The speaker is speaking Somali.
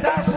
saas